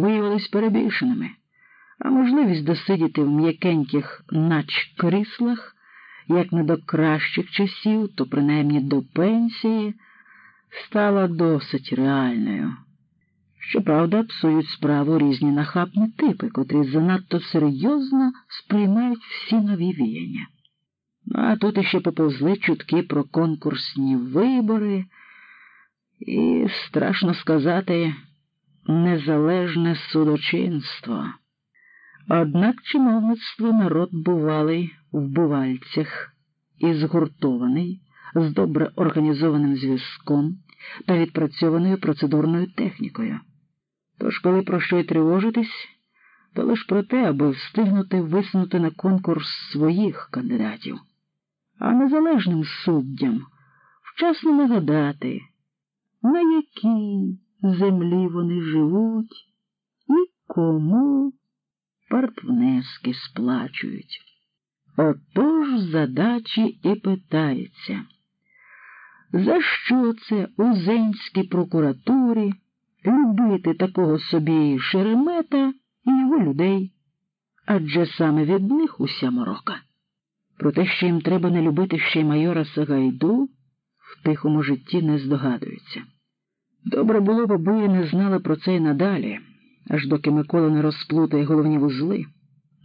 виявились перебільшеними, а можливість досидіти в м'якеньких нач кріслах, як не до кращих часів, то принаймні до пенсії, стала досить реальною. Щоправда, псують справу різні нахабні типи, котрі занадто серйозно сприймають всі нові віяння. Ну, а тут іще поповзли чутки про конкурсні вибори і, страшно сказати, незалежне судочинство. Однак чиновництво народ бувалий в бувальцях і згуртований, з добре організованим зв'язком та відпрацьованою процедурною технікою. Тож, коли про що й тривожитись, то лиш про те, аби встигнути висунути на конкурс своїх кандидатів, а незалежним суддям вчасно нагадати, на якій землі вони живуть і кому партвнески сплачують. Отож задачі і питається, за що це у Зенській прокуратурі любити такого собі Шеремета і його людей? Адже саме від них уся морока. Про те, що їм треба не любити ще й майора Сагайду, в тихому житті не здогадуються. Добре було б, аби не знали про це й надалі, аж доки Микола не розплутає головні вузли,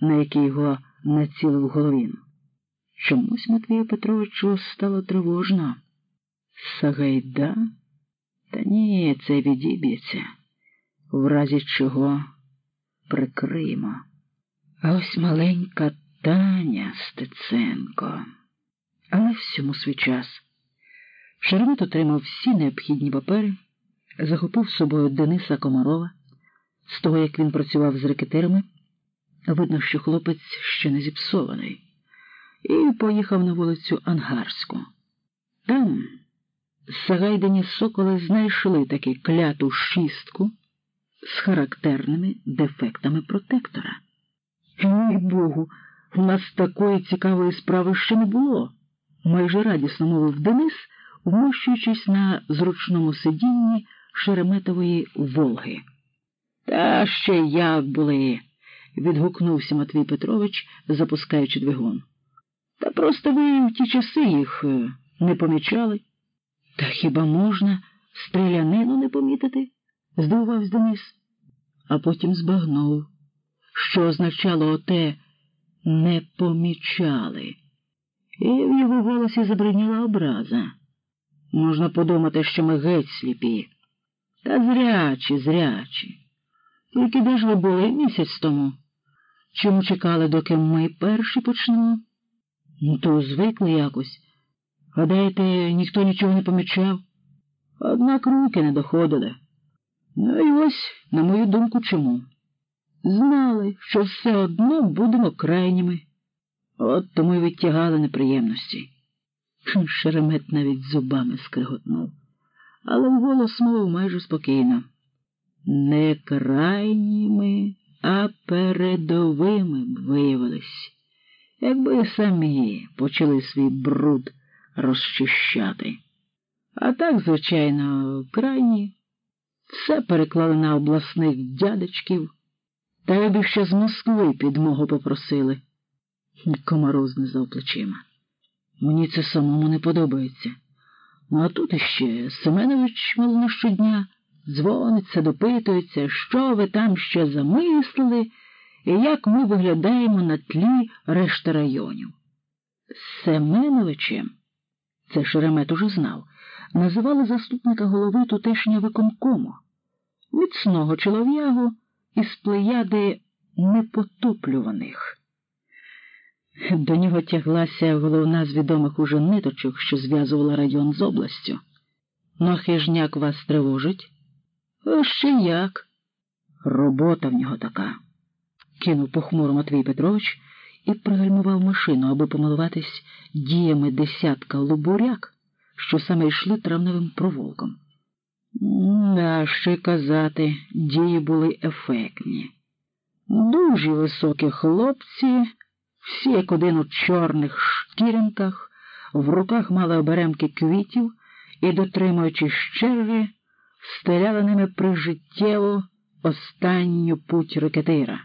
на які його націлив Головін. Чомусь Матвію Петровичу стало тривожно. Сагайда? Та ні, це відіб'ється, в разі чого прикриємо. А ось маленька Таня Стеценко. Але всьому свій час. Шеремет отримав всі необхідні папери, захопив собою Дениса Комарова. З того, як він працював з рекетерами, видно, що хлопець ще не зіпсований, і поїхав на вулицю Ангарську. Там Сагайдені соколи знайшли таки кляту шістку з характерними дефектами протектора. Мій Богу, у нас такої цікавої справи ще не було, майже радісно мовив Денис, вмощуючись на зручному сидінні Шереметової Волги. Та ще як були, відгукнувся Матвій Петрович, запускаючи двигун. Та просто ви в ті часи їх е, не помічали. Та хіба можна стрілянину не помітити? здивувався Денис, а потім збагнув, що означало оте не помічали. І в його голосі забриніла образа. Можна подумати, що ми геть сліпі. Та зрячі, зрячі. Тільки де ж ви були місяць тому? Чому чекали, доки ми перші почнемо? Ну, то звикли якось. Гадаєте, ніхто нічого не помічав? Однак руки не доходили. Ну і ось, на мою думку, чому? Знали, що все одно будемо крайніми. От тому й відтягали неприємності. Шеремет навіть зубами скриготнув, але вголос мовив майже спокійно. Не крайніми, а передовими б виявились, якби самі почали свій бруд розчищати. А так, звичайно, крайні все переклали на обласних дядечків, та й би ще з Москви підмогу попросили. Комаров знизав плечима. Мені це самому не подобається. А тут іще Семенович мало щодня дзвониться, допитується, що ви там ще замислили і як ми виглядаємо на тлі решти районів. Семеновичем, це Шеремет уже знав, називали заступника голови тутешнього виконкому, міцного чолов'ягу із плеяди непотоплюваних. До нього тяглася головна з відомих уже ниточок, що зв'язувала район з областю. Ну, хижняк вас тривожить? О, ще як. Робота в нього така, кинув похмуро Матвій Петрович і пригальмував машину, аби помилуватись діями десятка лубуряк, що саме йшли травневим провулком. Да, ще казати, дії були ефектні. Дуже високі хлопці, всі як один у чорних шкіринках, в руках мали оберемки квітів і, дотримуючи щерги, стеляли ними прижиттєво останню путь рекетира.